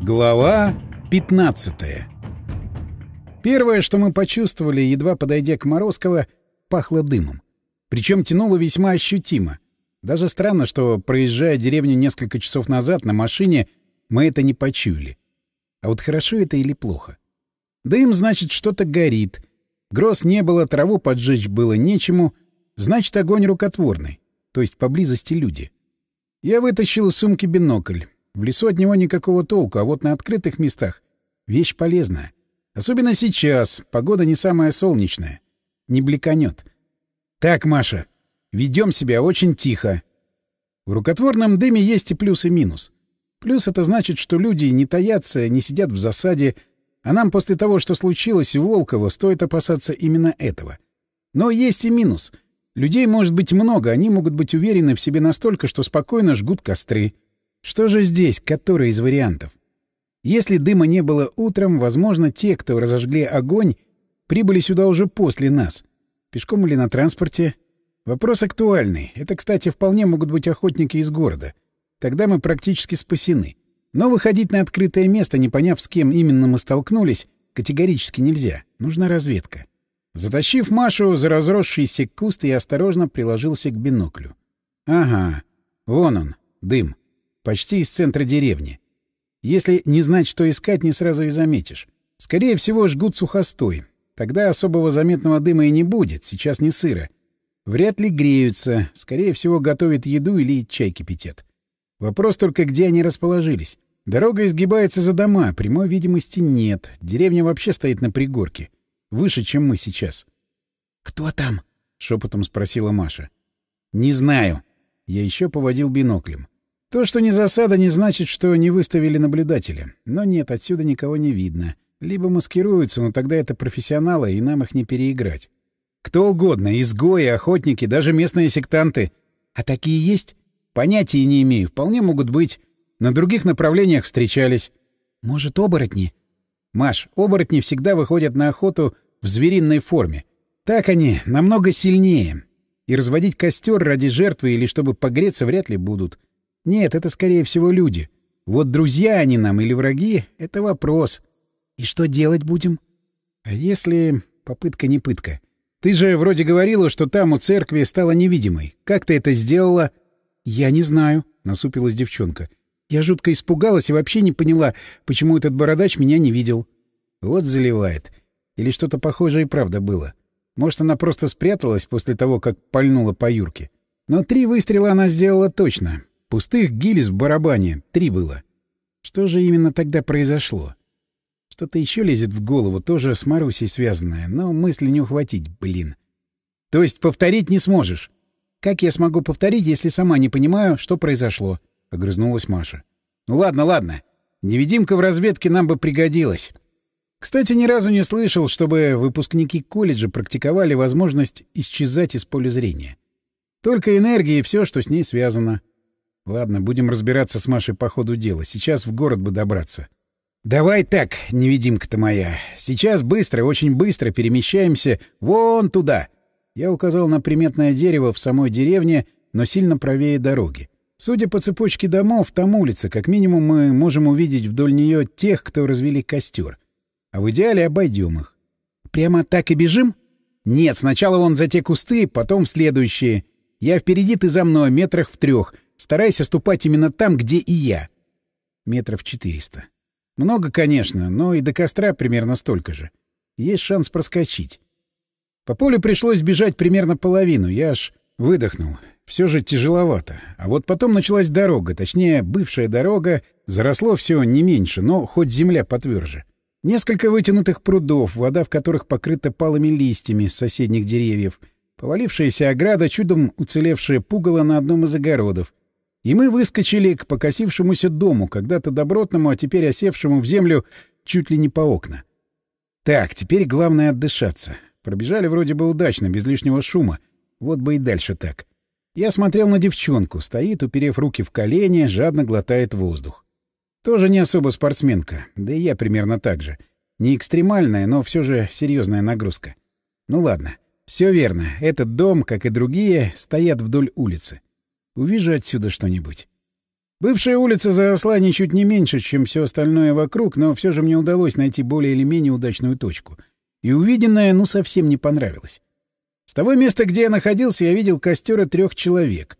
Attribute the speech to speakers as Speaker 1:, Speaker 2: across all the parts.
Speaker 1: Глава 15 Первое, что мы почувствовали, едва подойдя к Морозково, пахло дымом. Причем тянуло весьма ощутимо. Даже странно, что, проезжая деревню несколько часов назад на машине, мы это не почуяли. А вот хорошо это или плохо? Дым, значит, что-то горит. Гроз не было, траву поджечь было нечему, значит, огонь рукотворный, то есть поблизости люди. Я вытащил из сумки бинокль. В лесу от него никакого толку, а вот на открытых местах вещь полезная. Особенно сейчас, погода не самая солнечная. Не блеканет. Так, Маша, ведем себя очень тихо. В рукотворном дыме есть и плюс, и минус. Плюс — это значит, что люди не таятся, не сидят в засаде, а нам после того, что случилось в Волково, стоит опасаться именно этого. Но есть и минус. Людей может быть много, они могут быть уверены в себе настолько, что спокойно жгут костры. Что же здесь, который из вариантов? Если дыма не было утром, возможно, те, кто разожгли огонь, прибыли сюда уже после нас. Пешком или на транспорте? Вопрос актуальный. Это, кстати, вполне могут быть охотники из города. Тогда мы практически спасены. Но выходить на открытое место, не поняв, с кем именно мы столкнулись, категорически нельзя. Нужна разведка. Затащив Машу за разросшийся куст, я осторожно приложился к биноклю. Ага, вон он, дым почти из центра деревни. Если не знать, что искать, не сразу и заметишь. Скорее всего, жгут сухостой. Тогда особого заметного дыма и не будет, сейчас не сыро. Вряд ли греются, скорее всего, готовят еду или чай кипятят. Вопрос только, где они расположились. Дорога изгибается за дома, прямой видимости нет. Деревня вообще стоит на пригорке. Выше, чем мы сейчас. «Кто там?» — шепотом спросила Маша. «Не знаю». Я еще поводил биноклем. То, что не засада, не значит, что не выставили наблюдателя. Но нет, отсюда никого не видно. Либо маскируются, но тогда это профессионалы, и нам их не переиграть. Кто угодно, изгои, охотники, даже местные сектанты. А такие есть? Понятия не имею, вполне могут быть. На других направлениях встречались. Может, оборотни? Маш, оборотни всегда выходят на охоту в звериной форме. Так они намного сильнее. И разводить костер ради жертвы или чтобы погреться вряд ли будут. Нет, это, скорее всего, люди. Вот друзья они нам или враги — это вопрос. И что делать будем? А если... Попытка не пытка. Ты же вроде говорила, что там у церкви стала невидимой. Как ты это сделала? Я не знаю, — насупилась девчонка. Я жутко испугалась и вообще не поняла, почему этот бородач меня не видел. Вот заливает. Или что-то похожее и правда было. Может, она просто спряталась после того, как пальнула по Юрке. Но три выстрела она сделала точно. Пустых гильз в барабане три было. Что же именно тогда произошло? Что-то еще лезет в голову, тоже с Марусей связанное, но мысли не ухватить, блин. То есть повторить не сможешь? Как я смогу повторить, если сама не понимаю, что произошло? — огрызнулась Маша. Ну ладно, ладно. Невидимка в разведке нам бы пригодилась. Кстати, ни разу не слышал, чтобы выпускники колледжа практиковали возможность исчезать из поля зрения. Только энергия и все, что с ней связано. Ладно, будем разбираться с Машей по ходу дела. Сейчас в город бы добраться. Давай так, невидимка-то моя. Сейчас быстро, очень быстро перемещаемся вон туда. Я указал на приметное дерево в самой деревне, но сильно правее дороги. Судя по цепочке домов, там улица. Как минимум мы можем увидеть вдоль нее тех, кто развели костер. А в идеале обойдем их. Прямо так и бежим? Нет, сначала вон за те кусты, потом следующие. Я впереди, ты за мной, метрах в трех — стараясь ступать именно там, где и я. Метров четыреста. Много, конечно, но и до костра примерно столько же. Есть шанс проскочить. По полю пришлось бежать примерно половину, я аж выдохнул. Все же тяжеловато. А вот потом началась дорога, точнее, бывшая дорога, заросло все не меньше, но хоть земля потверже. Несколько вытянутых прудов, вода в которых покрыта палыми листьями с соседних деревьев, повалившаяся ограда, чудом уцелевшее пугало на одном из огородов, и мы выскочили к покосившемуся дому, когда-то добротному, а теперь осевшему в землю чуть ли не по окна. Так, теперь главное отдышаться. Пробежали вроде бы удачно, без лишнего шума. Вот бы и дальше так. Я смотрел на девчонку, стоит, уперев руки в колени, жадно глотает воздух. Тоже не особо спортсменка, да и я примерно так же. Не экстремальная, но все же серьезная нагрузка. Ну ладно, все верно. Этот дом, как и другие, стоят вдоль улицы. Увижу отсюда что-нибудь. Бывшая улица заросла ничуть не меньше, чем все остальное вокруг, но все же мне удалось найти более или менее удачную точку. И увиденное, ну, совсем не понравилось. С того места, где я находился, я видел костера трех человек.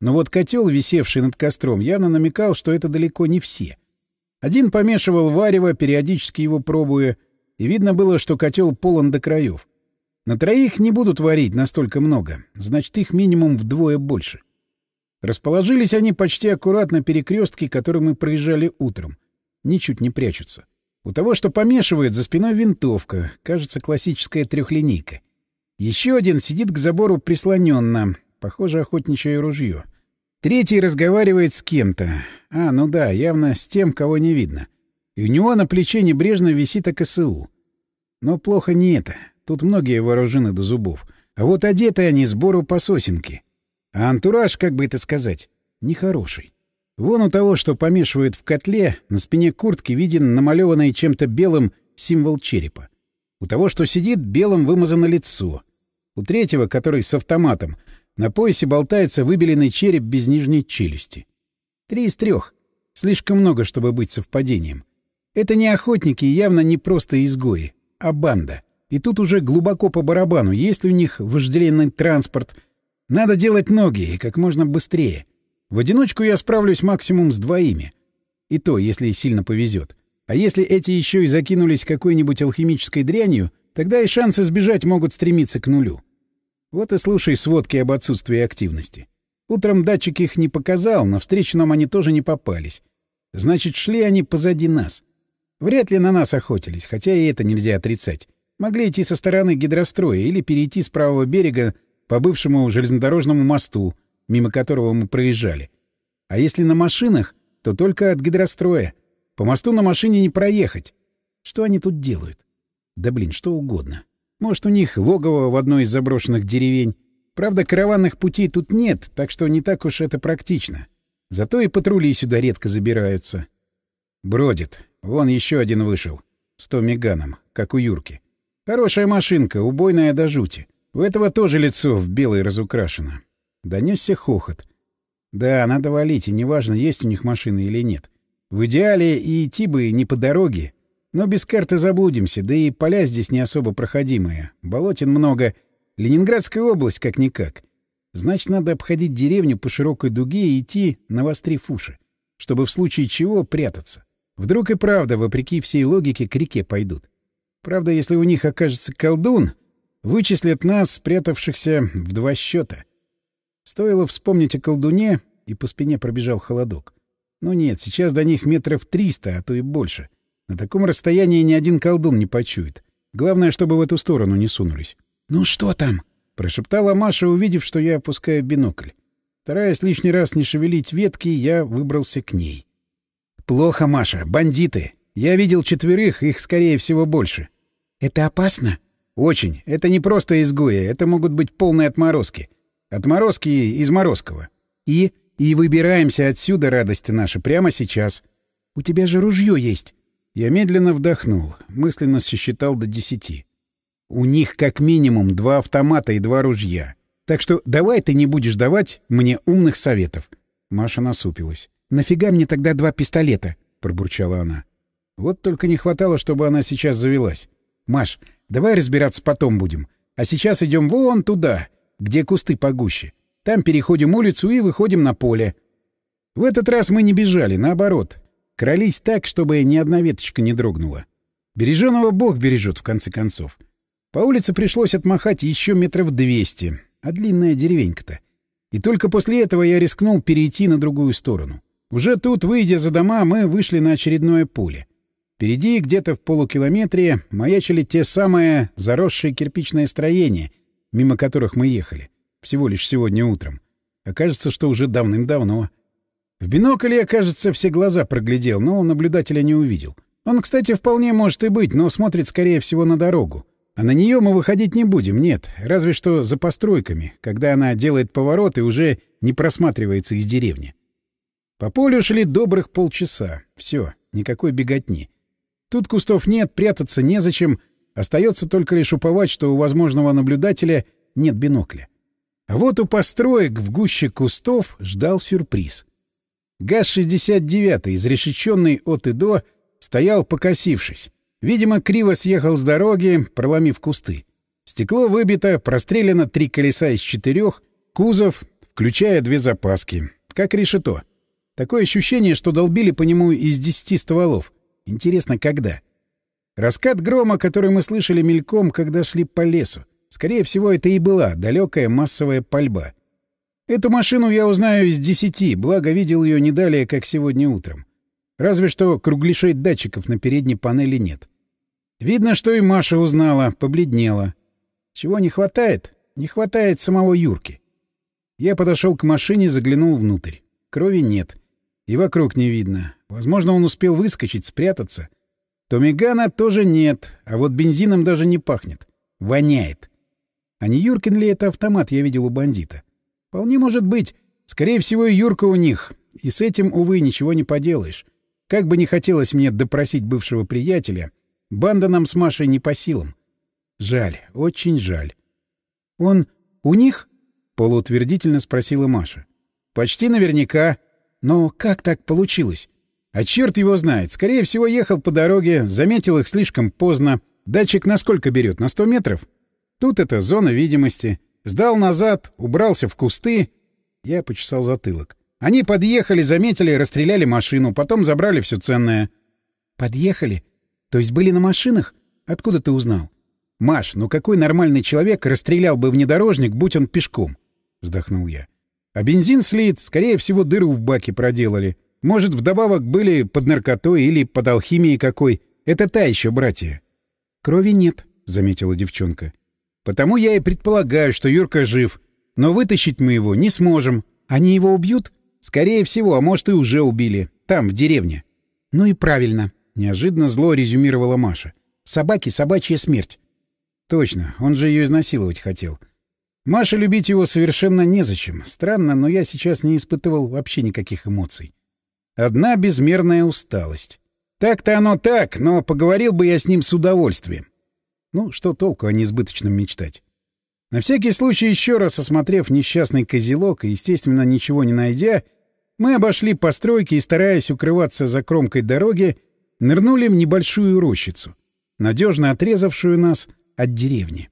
Speaker 1: Но вот котел, висевший над костром, явно намекал, что это далеко не все. Один помешивал варево, периодически его пробуя, и видно было, что котел полон до краев. На троих не будут варить настолько много, значит, их минимум вдвое больше. Расположились они почти аккуратно перекрестке, который мы проезжали утром. Ничуть не прячутся. У того, что помешивает, за спиной винтовка, кажется, классическая трехлинейка. Еще один сидит к забору прислоненно, похоже, охотничье ружье. Третий разговаривает с кем-то. А, ну да, явно с тем, кого не видно. И у него на плече небрежно висит АКСУ. Но плохо не это. Тут многие вооружены до зубов. А вот одеты они сбору по сосенке. А антураж, как бы это сказать, нехороший. Вон у того, что помешивает в котле, на спине куртки виден намалеванный чем-то белым символ черепа. У того, что сидит, белым вымазано лицо. У третьего, который с автоматом, на поясе болтается выбеленный череп без нижней челюсти. Три из трех. Слишком много, чтобы быть совпадением. Это не охотники и явно не просто изгои, а банда. И тут уже глубоко по барабану, есть ли у них вожделенный транспорт — надо делать ноги, и как можно быстрее. В одиночку я справлюсь максимум с двоими. И то, если сильно повезет. А если эти еще и закинулись какой-нибудь алхимической дрянью, тогда и шансы сбежать могут стремиться к нулю. Вот и слушай сводки об отсутствии активности. Утром датчик их не показал, но встречу нам они тоже не попались. Значит, шли они позади нас. Вряд ли на нас охотились, хотя и это нельзя отрицать. Могли идти со стороны гидростроя или перейти с правого берега по бывшему железнодорожному мосту, мимо которого мы проезжали. А если на машинах, то только от гидростроя. По мосту на машине не проехать. Что они тут делают? Да блин, что угодно. Может, у них логово в одной из заброшенных деревень. Правда, караванных путей тут нет, так что не так уж это практично. Зато и патрули сюда редко забираются. Бродит. Вон еще один вышел. С Томми как у Юрки. Хорошая машинка, убойная до жути. У этого тоже лицо в белый разукрашено. Донесся хохот. Да, надо валить, и неважно, есть у них машины или нет. В идеале и идти бы не по дороге. Но без карты заблудимся, да и поля здесь не особо проходимые. Болотин много. Ленинградская область как-никак. Значит, надо обходить деревню по широкой дуге и идти, навострив уши, чтобы в случае чего прятаться. Вдруг и правда, вопреки всей логике, к реке пойдут. Правда, если у них окажется колдун, Вычислят нас, спрятавшихся в два счета. Стоило вспомнить о колдуне, и по спине пробежал холодок. Ну нет, сейчас до них метров триста, а то и больше. На таком расстоянии ни один колдун не почует. Главное, чтобы в эту сторону не сунулись. «Ну что там?» — прошептала Маша, увидев, что я опускаю бинокль. Стараясь лишний раз не шевелить ветки, я выбрался к ней. «Плохо, Маша. Бандиты. Я видел четверых, их, скорее всего, больше». «Это опасно?» Очень. Это не просто изгои, это могут быть полные отморозки. Отморозки из Морозкова. И... и выбираемся отсюда, радости наши, прямо сейчас. У тебя же ружье есть. Я медленно вдохнул, мысленно сосчитал до десяти. У них как минимум два автомата и два ружья. Так что давай ты не будешь давать мне умных советов. Маша насупилась. «Нафига мне тогда два пистолета?» — пробурчала она. Вот только не хватало, чтобы она сейчас завелась. «Маш, Давай разбираться потом будем. А сейчас идем вон туда, где кусты погуще. Там переходим улицу и выходим на поле. В этот раз мы не бежали, наоборот. Крались так, чтобы ни одна веточка не дрогнула. Береженого Бог бережет, в конце концов. По улице пришлось отмахать еще метров двести, а длинная деревенька-то. И только после этого я рискнул перейти на другую сторону. Уже тут, выйдя за дома, мы вышли на очередное поле. Впереди, где-то в полукилометре, маячили те самые заросшие кирпичные строения, мимо которых мы ехали. Всего лишь сегодня утром. Окажется, что уже давным-давно. В бинокль я, кажется, все глаза проглядел, но наблюдателя не увидел. Он, кстати, вполне может и быть, но смотрит, скорее всего, на дорогу. А на нее мы выходить не будем, нет, разве что за постройками, когда она делает поворот и уже не просматривается из деревни. По полю шли добрых полчаса. Все, никакой беготни. Тут кустов нет, прятаться незачем. Остается только лишь уповать, что у возможного наблюдателя нет бинокля. А вот у построек в гуще кустов ждал сюрприз. ГАЗ-69, изрешеченный от и до, стоял покосившись. Видимо, криво съехал с дороги, проломив кусты. Стекло выбито, прострелено три колеса из четырех, кузов, включая две запаски. Как решето. Такое ощущение, что долбили по нему из десяти стволов. Интересно, когда? Раскат грома, который мы слышали мельком, когда шли по лесу. Скорее всего, это и была далекая массовая пальба. Эту машину я узнаю из десяти, благо видел ее не далее, как сегодня утром. Разве что кругляшей датчиков на передней панели нет. Видно, что и Маша узнала, побледнела. Чего не хватает? Не хватает самого Юрки. Я подошел к машине, заглянул внутрь. Крови нет. И вокруг не видно. Возможно, он успел выскочить, спрятаться. Томигана тоже нет, а вот бензином даже не пахнет. Воняет. А не Юркин ли это автомат я видел у бандита? Вполне может быть. Скорее всего, и Юрка у них. И с этим, увы, ничего не поделаешь. Как бы не хотелось мне допросить бывшего приятеля, банда нам с Машей не по силам. Жаль, очень жаль. — Он у них? — полуутвердительно спросила Маша. — Почти наверняка. Но как так получилось? А черт его знает. Скорее всего, ехал по дороге, заметил их слишком поздно. Датчик на сколько берет? На сто метров? Тут это зона видимости. Сдал назад, убрался в кусты. Я почесал затылок. Они подъехали, заметили, расстреляли машину, потом забрали все ценное. Подъехали? То есть были на машинах? Откуда ты узнал? Маш, ну какой нормальный человек расстрелял бы внедорожник, будь он пешком? Вздохнул я. А бензин слит, скорее всего, дыру в баке проделали. Может, вдобавок были под наркотой или под алхимией какой. Это та еще братья. Крови нет, заметила девчонка. Потому я и предполагаю, что Юрка жив. Но вытащить мы его не сможем. Они его убьют? Скорее всего, а может и уже убили. Там, в деревне. Ну и правильно. Неожиданно зло резюмировала Маша. Собаки — собачья смерть. Точно, он же ее изнасиловать хотел. Маше любить его совершенно незачем. Странно, но я сейчас не испытывал вообще никаких эмоций. Одна безмерная усталость. Так-то оно так, но поговорил бы я с ним с удовольствием. Ну, что толку о несбыточном мечтать? На всякий случай, еще раз осмотрев несчастный козелок и, естественно, ничего не найдя, мы обошли постройки и, стараясь укрываться за кромкой дороги, нырнули в небольшую рощицу, надежно отрезавшую нас от деревни.